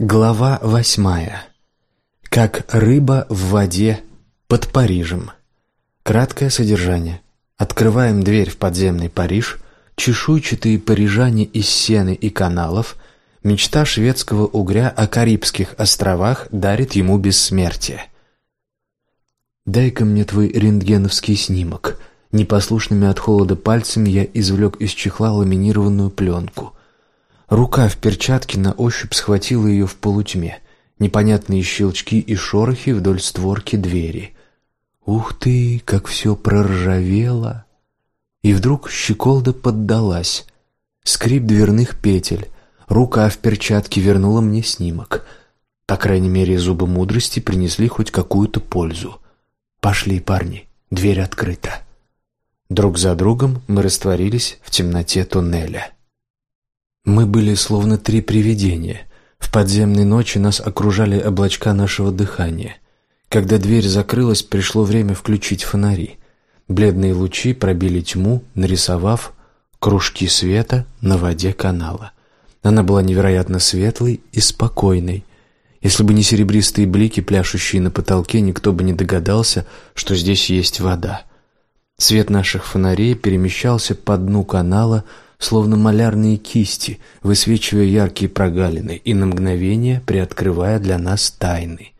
Глава восьмая. Как рыба в воде под Парижем. Краткое содержание. Открываем дверь в подземный Париж. Чешуйчатые парижане из сены и каналов. Мечта шведского угря о Карибских островах дарит ему бессмертие. «Дай-ка мне твой рентгеновский снимок». Непослушными от холода пальцами я извлек из чехла ламинированную пленку – Рука в перчатке на ощупь схватила ее в полутьме. Непонятные щелчки и шорохи вдоль створки двери. Ух ты, как все проржавело! И вдруг щеколда поддалась. Скрип дверных петель. Рука в перчатке вернула мне снимок. По крайней мере, зубы мудрости принесли хоть какую-то пользу. Пошли, парни, дверь открыта. Друг за другом мы растворились в темноте туннеля. Мы были словно три привидения. В подземной ночи нас окружали облачка нашего дыхания. Когда дверь закрылась, пришло время включить фонари. Бледные лучи пробили тьму, нарисовав кружки света на воде канала. Она была невероятно светлой и спокойной. Если бы не серебристые блики, пляшущие на потолке, никто бы не догадался, что здесь есть вода. Свет наших фонарей перемещался по дну канала, словно малярные кисти, высвечивая яркие прогалины и на мгновение приоткрывая для нас тайны.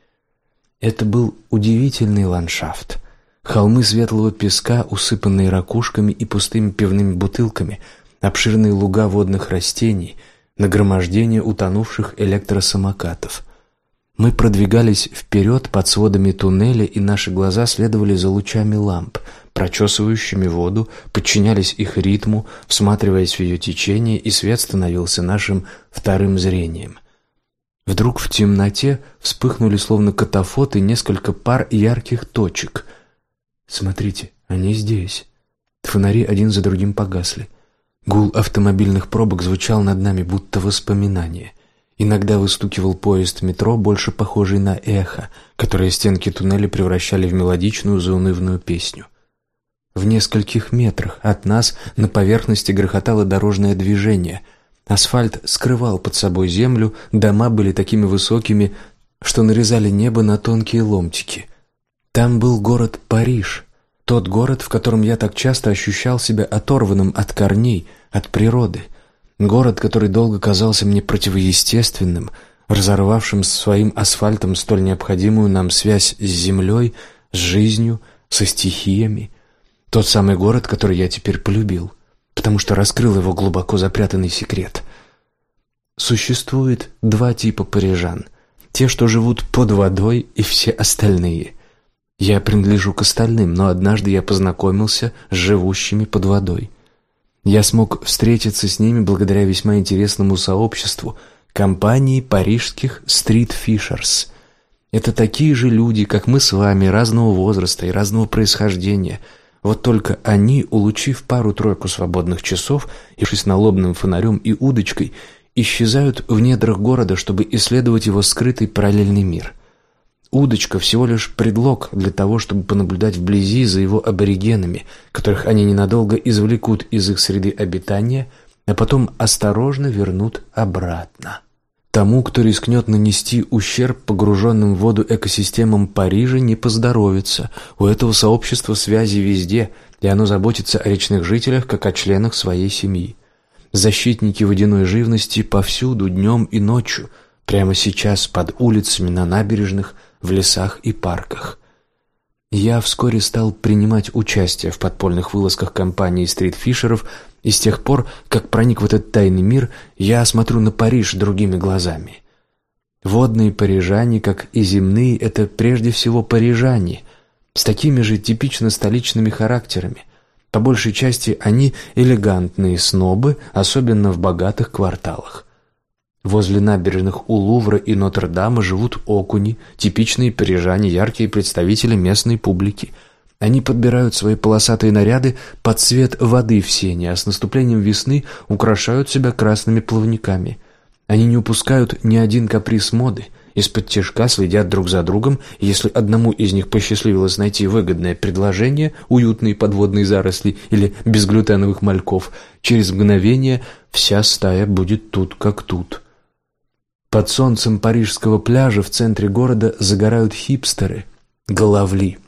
Это был удивительный ландшафт. Холмы светлого песка, усыпанные ракушками и пустыми пивными бутылками, обширные луга водных растений, нагромождение утонувших электросамокатов. Мы продвигались вперед под сводами туннеля, и наши глаза следовали за лучами ламп, прочесывающими воду, подчинялись их ритму, всматриваясь в ее течение, и свет становился нашим вторым зрением. Вдруг в темноте вспыхнули словно катафоты несколько пар ярких точек. Смотрите, они здесь. Фонари один за другим погасли. Гул автомобильных пробок звучал над нами, будто воспоминание. Иногда выстукивал поезд метро, больше похожий на эхо, которое стенки туннеля превращали в мелодичную заунывную песню. В нескольких метрах от нас на поверхности грохотало дорожное движение. Асфальт скрывал под собой землю, дома были такими высокими, что нарезали небо на тонкие ломтики. Там был город Париж, тот город, в котором я так часто ощущал себя оторванным от корней, от природы. Город, который долго казался мне противоестественным, разорвавшим своим асфальтом столь необходимую нам связь с землей, с жизнью, со стихиями. Тот самый город, который я теперь полюбил, потому что раскрыл его глубоко запрятанный секрет. Существует два типа парижан: те, что живут под водой, и все остальные. Я принадлежу к остальным, но однажды я познакомился с живущими под водой. Я смог встретиться с ними благодаря весьма интересному сообществу компании парижских стрит-фишерс. Это такие же люди, как мы с вами, разного возраста и разного происхождения, вот только они, улучив пару-тройку свободных часов, и шесть налобным фонарем и удочкой, исчезают в недрах города, чтобы исследовать его скрытый параллельный мир. Удочка всего лишь предлог для того, чтобы понаблюдать вблизи за его аборигенами, которых они ненадолго извлекут из их среды обитания, а потом осторожно вернут обратно. Тому, кто рискнет нанести ущерб погруженным в воду экосистемам Парижа, не поздоровится. У этого сообщества связи везде, и оно заботится о речных жителях, как о членах своей семьи. Защитники водяной живности повсюду, днем и ночью, прямо сейчас под улицами, на набережных, в лесах и парках. Я вскоре стал принимать участие в подпольных вылазках компании стритфишеров и с тех пор, как проник в этот тайный мир, я смотрю на Париж другими глазами. Водные парижане, как и земные, это прежде всего парижане, с такими же типично столичными характерами. По большей части они элегантные снобы, особенно в богатых кварталах. Возле набережных у Лувра и Нотр-Дама живут окуни, типичные парижане, яркие представители местной публики – они подбирают свои полосатые наряды под цвет воды в сене, а с наступлением весны украшают себя красными плавниками. Они не упускают ни один каприз моды, из-под тишка следят друг за другом, и если одному из них посчастливилось найти выгодное предложение, уютные подводные заросли или безглютеновых мальков, через мгновение вся стая будет тут как тут. Под солнцем парижского пляжа в центре города загорают хипстеры – головли.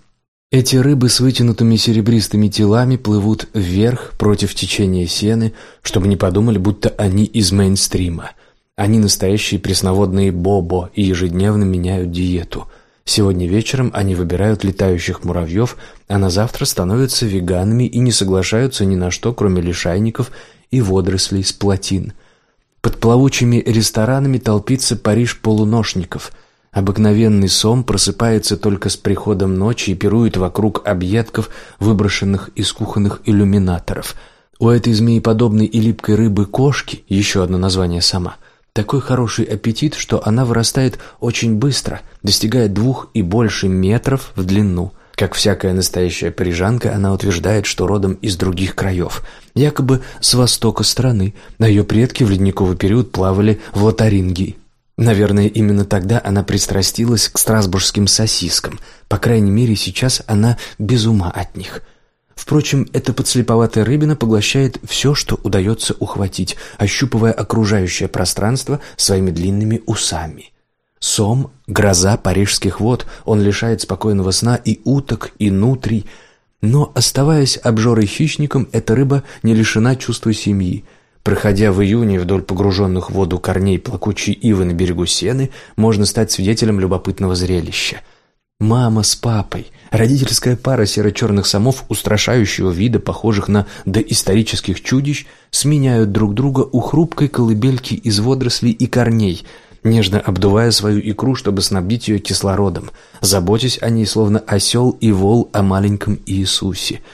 Эти рыбы с вытянутыми серебристыми телами плывут вверх против течения сены, чтобы не подумали, будто они из мейнстрима. Они настоящие пресноводные бобо и ежедневно меняют диету. Сегодня вечером они выбирают летающих муравьев, а на завтра становятся веганами и не соглашаются ни на что, кроме лишайников и водорослей с плотин. Под плавучими ресторанами толпится Париж полуношников – Обыкновенный сом просыпается только с приходом ночи и пирует вокруг объедков, выброшенных из кухонных иллюминаторов. У этой змееподобной и липкой рыбы кошки, еще одно название сама, такой хороший аппетит, что она вырастает очень быстро, достигает двух и больше метров в длину. Как всякая настоящая парижанка, она утверждает, что родом из других краев, якобы с востока страны, а ее предки в ледниковый период плавали в Лотарингии. Наверное, именно тогда она пристрастилась к страсбургским сосискам. По крайней мере, сейчас она без ума от них. Впрочем, эта подслеповатая рыбина поглощает все, что удается ухватить, ощупывая окружающее пространство своими длинными усами. Сом — гроза парижских вод, он лишает спокойного сна и уток, и нутрий. Но, оставаясь обжорой хищником, эта рыба не лишена чувства семьи — Проходя в июне вдоль погруженных в воду корней плакучей ивы на берегу Сены, можно стать свидетелем любопытного зрелища. Мама с папой, родительская пара серо-черных самов устрашающего вида, похожих на доисторических чудищ, сменяют друг друга у хрупкой колыбельки из водорослей и корней, нежно обдувая свою икру, чтобы снабдить ее кислородом, заботясь о ней, словно осел и вол о маленьком Иисусе –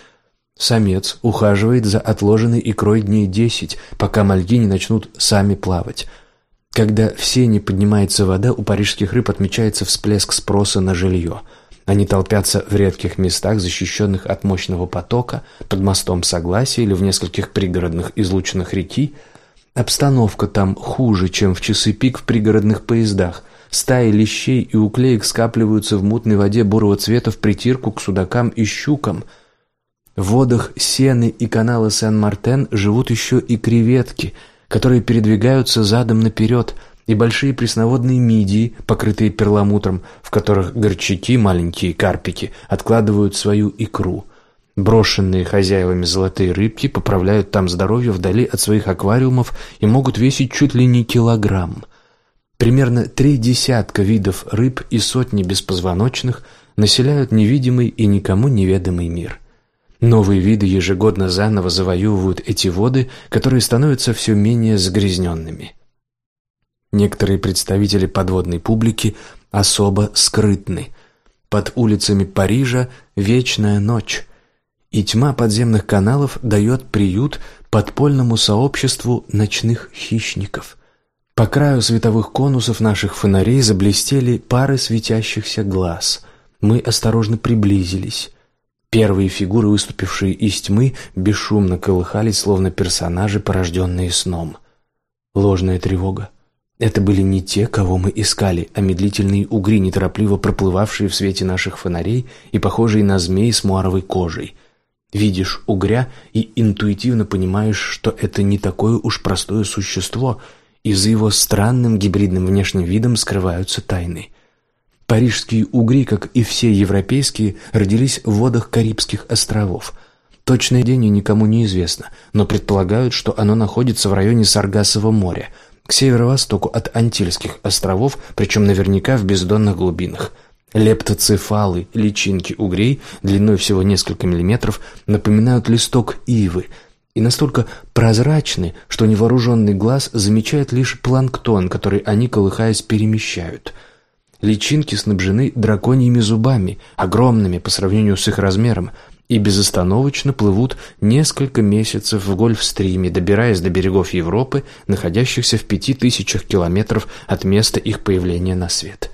Самец ухаживает за отложенной икрой дней десять, пока мальги не начнут сами плавать. Когда в сене поднимается вода, у парижских рыб отмечается всплеск спроса на жилье. Они толпятся в редких местах, защищенных от мощного потока, под мостом Согласия или в нескольких пригородных излученных реки. Обстановка там хуже, чем в часы пик в пригородных поездах. Стаи лещей и уклеек скапливаются в мутной воде бурого цвета в притирку к судакам и щукам – в водах Сены и канала Сен-Мартен живут еще и креветки, которые передвигаются задом наперед, и большие пресноводные мидии, покрытые перламутром, в которых горчаки, маленькие карпики, откладывают свою икру. Брошенные хозяевами золотые рыбки поправляют там здоровье вдали от своих аквариумов и могут весить чуть ли не килограмм. Примерно три десятка видов рыб и сотни беспозвоночных населяют невидимый и никому неведомый мир – Новые виды ежегодно заново завоевывают эти воды, которые становятся все менее загрязненными. Некоторые представители подводной публики особо скрытны. Под улицами Парижа вечная ночь, и тьма подземных каналов дает приют подпольному сообществу ночных хищников. По краю световых конусов наших фонарей заблестели пары светящихся глаз. Мы осторожно приблизились. Первые фигуры, выступившие из тьмы, бесшумно колыхались, словно персонажи, порожденные сном. Ложная тревога. Это были не те, кого мы искали, а медлительные угри, неторопливо проплывавшие в свете наших фонарей и похожие на змей с муаровой кожей. Видишь угря и интуитивно понимаешь, что это не такое уж простое существо, и за его странным гибридным внешним видом скрываются тайны. Парижские угри, как и все европейские, родились в водах Карибских островов. Точное день никому не известно, но предполагают, что оно находится в районе Саргасово моря, к северо-востоку от Антильских островов, причем наверняка в бездонных глубинах. Лептоцефалы, личинки угрей, длиной всего несколько миллиметров, напоминают листок ивы и настолько прозрачны, что невооруженный глаз замечает лишь планктон, который они, колыхаясь, перемещают – Личинки снабжены драконьими зубами, огромными по сравнению с их размером, и безостановочно плывут несколько месяцев в Гольфстриме, добираясь до берегов Европы, находящихся в пяти тысячах километров от места их появления на свет.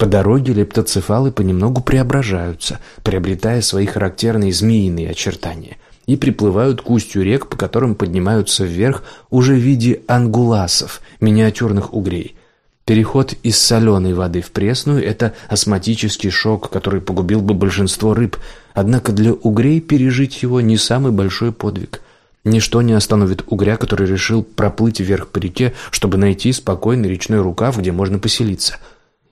По дороге лептоцефалы понемногу преображаются, приобретая свои характерные змеиные очертания, и приплывают к устью рек, по которым поднимаются вверх уже в виде ангуласов, миниатюрных угрей – Переход из соленой воды в пресную – это астматический шок, который погубил бы большинство рыб, однако для угрей пережить его не самый большой подвиг. Ничто не остановит угря, который решил проплыть вверх по реке, чтобы найти спокойный речной рукав, где можно поселиться.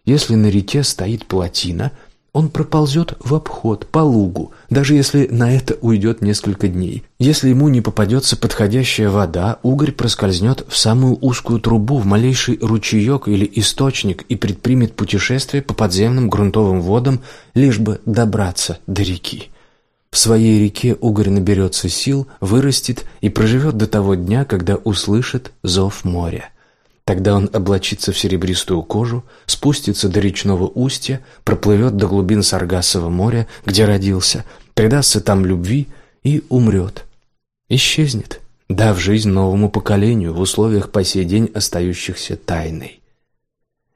Если на реке стоит плотина – он проползет в обход, по лугу, даже если на это уйдет несколько дней. Если ему не попадется подходящая вода, угорь проскользнет в самую узкую трубу, в малейший ручеек или источник и предпримет путешествие по подземным грунтовым водам, лишь бы добраться до реки. В своей реке угорь наберется сил, вырастет и проживет до того дня, когда услышит зов моря. Тогда он облачится в серебристую кожу, спустится до речного устья, проплывет до глубин Саргассового моря, где родился, предастся там любви и умрет. Исчезнет, дав жизнь новому поколению в условиях по сей день остающихся тайной.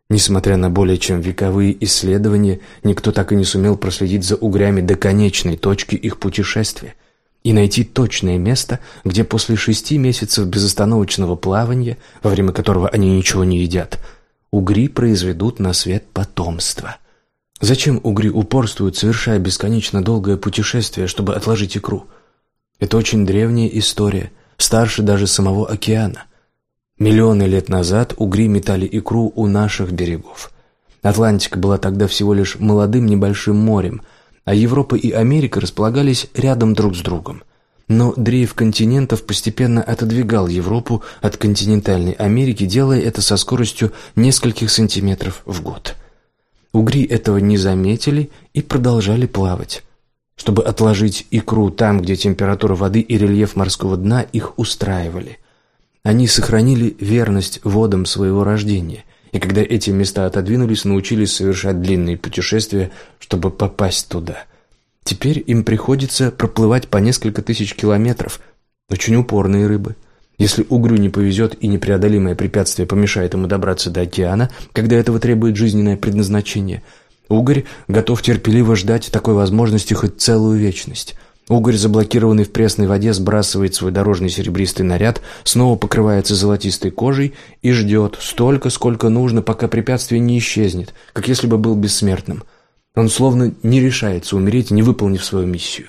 Несмотря на более чем вековые исследования, никто так и не сумел проследить за угрями до конечной точки их путешествия – и найти точное место, где после шести месяцев безостановочного плавания, во время которого они ничего не едят, угри произведут на свет потомство. Зачем угри упорствуют, совершая бесконечно долгое путешествие, чтобы отложить икру? Это очень древняя история, старше даже самого океана. Миллионы лет назад угри метали икру у наших берегов. Атлантика была тогда всего лишь молодым небольшим морем, а Европа и Америка располагались рядом друг с другом. Но дрейф континентов постепенно отодвигал Европу от континентальной Америки, делая это со скоростью нескольких сантиметров в год. Угри этого не заметили и продолжали плавать. Чтобы отложить икру там, где температура воды и рельеф морского дна их устраивали. Они сохранили верность водам своего рождения и когда эти места отодвинулись, научились совершать длинные путешествия, чтобы попасть туда. Теперь им приходится проплывать по несколько тысяч километров. Очень упорные рыбы. Если угрю не повезет и непреодолимое препятствие помешает ему добраться до океана, когда этого требует жизненное предназначение, угорь готов терпеливо ждать такой возможности хоть целую вечность – Угорь, заблокированный в пресной воде, сбрасывает свой дорожный серебристый наряд, снова покрывается золотистой кожей и ждет столько, сколько нужно, пока препятствие не исчезнет, как если бы был бессмертным. Он словно не решается умереть, не выполнив свою миссию.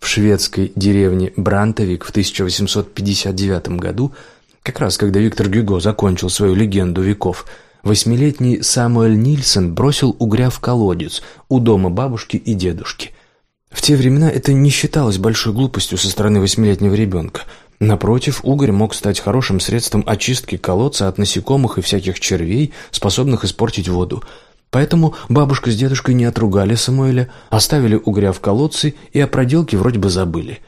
В шведской деревне Брантовик в 1859 году, как раз когда Виктор Гюго закончил свою легенду веков, восьмилетний Самуэль Нильсон бросил угря в колодец у дома бабушки и дедушки – в те времена это не считалось большой глупостью со стороны восьмилетнего ребенка. Напротив, угорь мог стать хорошим средством очистки колодца от насекомых и всяких червей, способных испортить воду. Поэтому бабушка с дедушкой не отругали Самуэля, оставили угря в колодце и о проделке вроде бы забыли.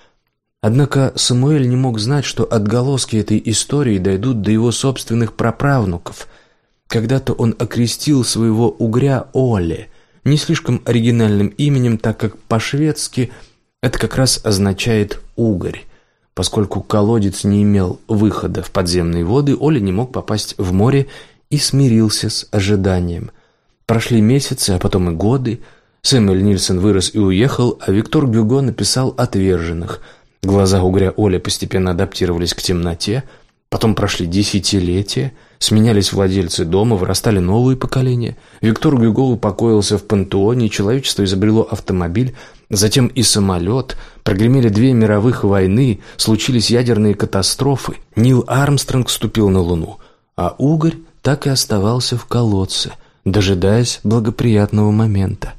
Однако Самуэль не мог знать, что отголоски этой истории дойдут до его собственных праправнуков. Когда-то он окрестил своего угря Оле – не слишком оригинальным именем, так как по-шведски это как раз означает «угорь». Поскольку колодец не имел выхода в подземные воды, Оля не мог попасть в море и смирился с ожиданием. Прошли месяцы, а потом и годы. Сэмюэль Нильсон вырос и уехал, а Виктор Гюго написал «Отверженных». Глаза угря Оля постепенно адаптировались к темноте, потом прошли десятилетия – Сменялись владельцы дома, вырастали новые поколения. Виктор Гюго упокоился в пантеоне, человечество изобрело автомобиль, затем и самолет, прогремели две мировых войны, случились ядерные катастрофы. Нил Армстронг вступил на Луну, а угорь так и оставался в колодце, дожидаясь благоприятного момента.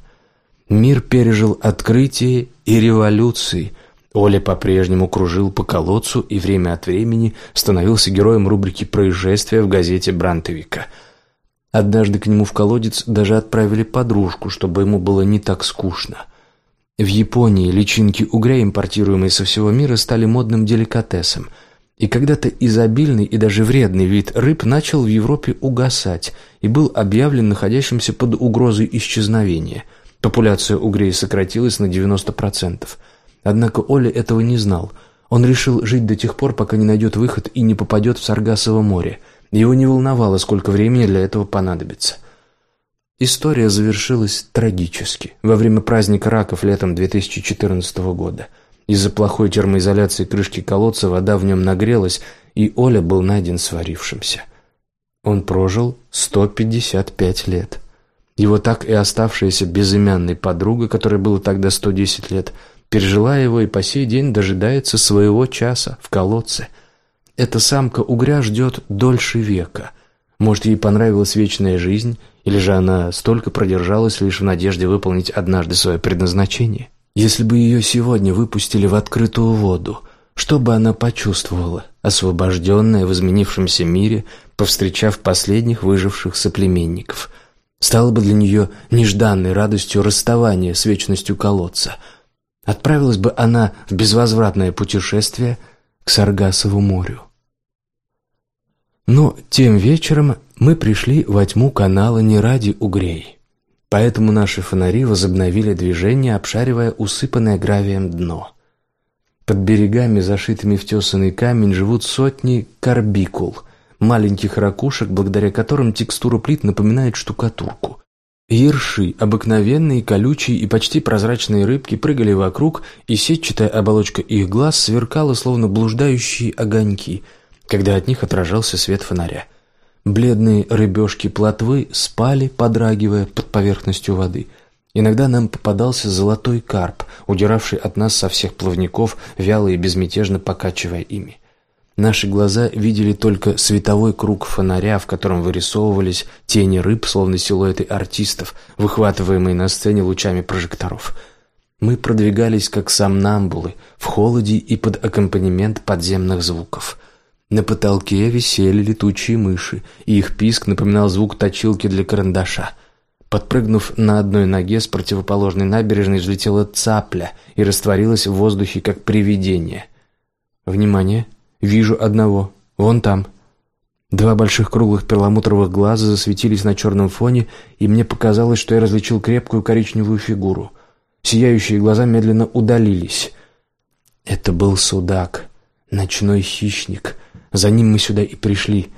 Мир пережил открытие и революции – Оля по-прежнему кружил по колодцу и время от времени становился героем рубрики «Происшествия» в газете Брантовика. Однажды к нему в колодец даже отправили подружку, чтобы ему было не так скучно. В Японии личинки угря, импортируемые со всего мира, стали модным деликатесом. И когда-то изобильный и даже вредный вид рыб начал в Европе угасать и был объявлен находящимся под угрозой исчезновения. Популяция угрей сократилась на 90%. Однако Оля этого не знал. Он решил жить до тех пор, пока не найдет выход и не попадет в Саргасово море. Его не волновало, сколько времени для этого понадобится. История завершилась трагически. Во время праздника раков летом 2014 года. Из-за плохой термоизоляции крышки колодца вода в нем нагрелась, и Оля был найден сварившимся. Он прожил 155 лет. Его так и оставшаяся безымянной подруга, которой было тогда 110 лет, пережила его и по сей день дожидается своего часа в колодце. Эта самка угря ждет дольше века. Может, ей понравилась вечная жизнь, или же она столько продержалась лишь в надежде выполнить однажды свое предназначение? Если бы ее сегодня выпустили в открытую воду, что бы она почувствовала, освобожденная в изменившемся мире, повстречав последних выживших соплеменников? Стало бы для нее нежданной радостью расставания с вечностью колодца. Отправилась бы она в безвозвратное путешествие к Саргасову морю. Но тем вечером мы пришли во тьму канала не ради угрей. Поэтому наши фонари возобновили движение, обшаривая усыпанное гравием дно. Под берегами, зашитыми в тесаный камень, живут сотни карбикул, маленьких ракушек, благодаря которым текстура плит напоминает штукатурку. Ерши, обыкновенные, колючие и почти прозрачные рыбки прыгали вокруг, и сетчатая оболочка их глаз сверкала, словно блуждающие огоньки, когда от них отражался свет фонаря. Бледные рыбешки плотвы спали, подрагивая под поверхностью воды – Иногда нам попадался золотой карп, удиравший от нас со всех плавников, вяло и безмятежно покачивая ими. Наши глаза видели только световой круг фонаря, в котором вырисовывались тени рыб, словно силуэты артистов, выхватываемые на сцене лучами прожекторов. Мы продвигались как сомнамбулы, в холоде и под аккомпанемент подземных звуков. На потолке висели летучие мыши, и их писк напоминал звук точилки для карандаша – Подпрыгнув на одной ноге с противоположной набережной, взлетела цапля и растворилась в воздухе, как привидение. «Внимание! Вижу одного. Вон там». Два больших круглых перламутровых глаза засветились на черном фоне, и мне показалось, что я различил крепкую коричневую фигуру. Сияющие глаза медленно удалились. Это был судак, ночной хищник. За ним мы сюда и пришли.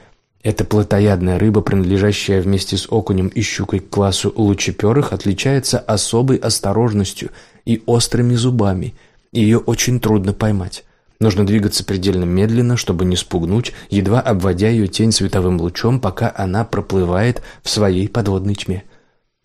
Эта плотоядная рыба, принадлежащая вместе с окунем и щукой к классу лучеперых, отличается особой осторожностью и острыми зубами. Ее очень трудно поймать. Нужно двигаться предельно медленно, чтобы не спугнуть, едва обводя ее тень световым лучом, пока она проплывает в своей подводной тьме.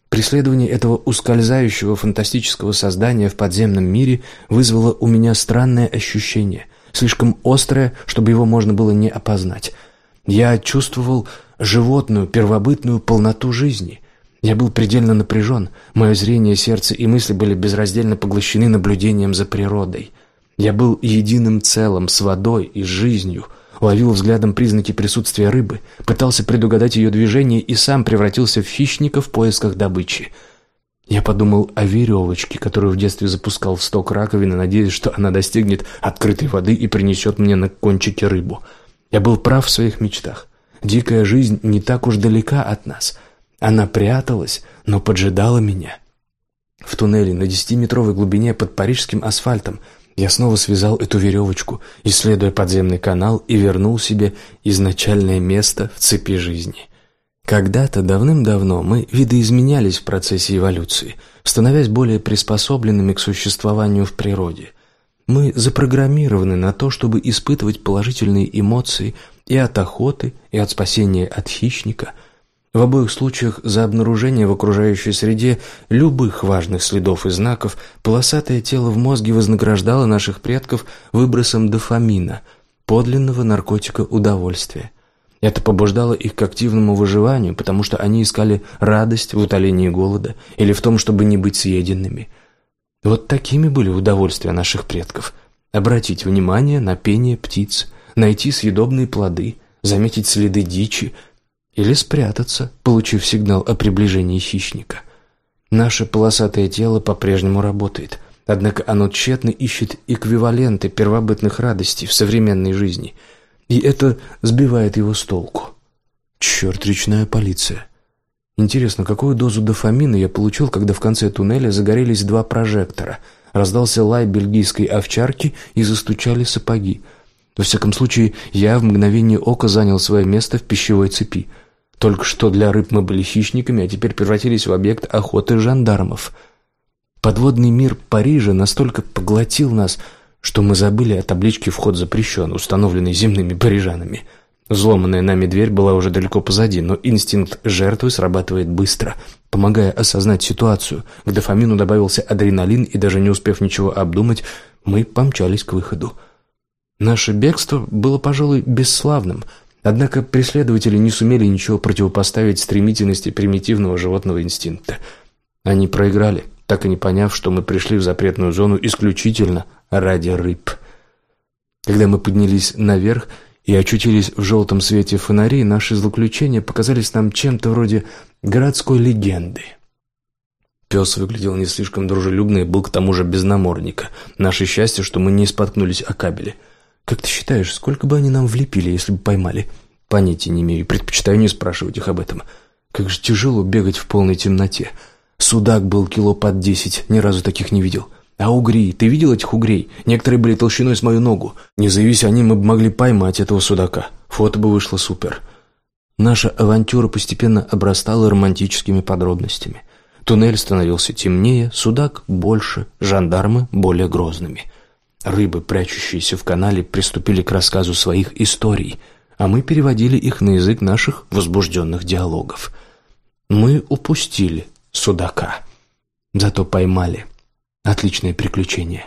Преследование этого ускользающего фантастического создания в подземном мире вызвало у меня странное ощущение, слишком острое, чтобы его можно было не опознать – я чувствовал животную, первобытную полноту жизни. Я был предельно напряжен. Мое зрение, сердце и мысли были безраздельно поглощены наблюдением за природой. Я был единым целым с водой и жизнью. Ловил взглядом признаки присутствия рыбы, пытался предугадать ее движение и сам превратился в хищника в поисках добычи. Я подумал о веревочке, которую в детстве запускал в сток раковины, надеясь, что она достигнет открытой воды и принесет мне на кончике рыбу — я был прав в своих мечтах. Дикая жизнь не так уж далека от нас. Она пряталась, но поджидала меня. В туннеле на десятиметровой глубине под парижским асфальтом я снова связал эту веревочку, исследуя подземный канал, и вернул себе изначальное место в цепи жизни. Когда-то давным-давно мы видоизменялись в процессе эволюции, становясь более приспособленными к существованию в природе. Мы запрограммированы на то, чтобы испытывать положительные эмоции и от охоты, и от спасения от хищника. В обоих случаях за обнаружение в окружающей среде любых важных следов и знаков полосатое тело в мозге вознаграждало наших предков выбросом дофамина, подлинного наркотика удовольствия. Это побуждало их к активному выживанию, потому что они искали радость в утолении голода или в том, чтобы не быть съеденными – вот такими были удовольствия наших предков. Обратить внимание на пение птиц, найти съедобные плоды, заметить следы дичи или спрятаться, получив сигнал о приближении хищника. Наше полосатое тело по-прежнему работает, однако оно тщетно ищет эквиваленты первобытных радостей в современной жизни, и это сбивает его с толку. Черт, речная полиция. Интересно, какую дозу дофамина я получил, когда в конце туннеля загорелись два прожектора, раздался лай бельгийской овчарки и застучали сапоги. Во всяком случае, я в мгновение ока занял свое место в пищевой цепи. Только что для рыб мы были хищниками, а теперь превратились в объект охоты жандармов. Подводный мир Парижа настолько поглотил нас, что мы забыли о табличке «Вход запрещен», установленной земными парижанами – Взломанная нами дверь была уже далеко позади, но инстинкт жертвы срабатывает быстро, помогая осознать ситуацию. К дофамину добавился адреналин, и даже не успев ничего обдумать, мы помчались к выходу. Наше бегство было, пожалуй, бесславным, однако преследователи не сумели ничего противопоставить стремительности примитивного животного инстинкта. Они проиграли, так и не поняв, что мы пришли в запретную зону исключительно ради рыб. Когда мы поднялись наверх, и очутились в желтом свете фонарей, наши злоключения показались нам чем-то вроде городской легенды. Пес выглядел не слишком дружелюбно и был к тому же без намордника. Наше счастье, что мы не споткнулись о кабеле. Как ты считаешь, сколько бы они нам влепили, если бы поймали? Понятия не имею, предпочитаю не спрашивать их об этом. Как же тяжело бегать в полной темноте. Судак был кило под десять, ни разу таких не видел. А угри? Ты видел этих угрей? Некоторые были толщиной с мою ногу. Не заявись они, мы бы могли поймать этого судака. Фото бы вышло супер. Наша авантюра постепенно обрастала романтическими подробностями. Туннель становился темнее, судак больше, жандармы более грозными. Рыбы, прячущиеся в канале, приступили к рассказу своих историй, а мы переводили их на язык наших возбужденных диалогов. Мы упустили судака, зато поймали – Отличное приключение.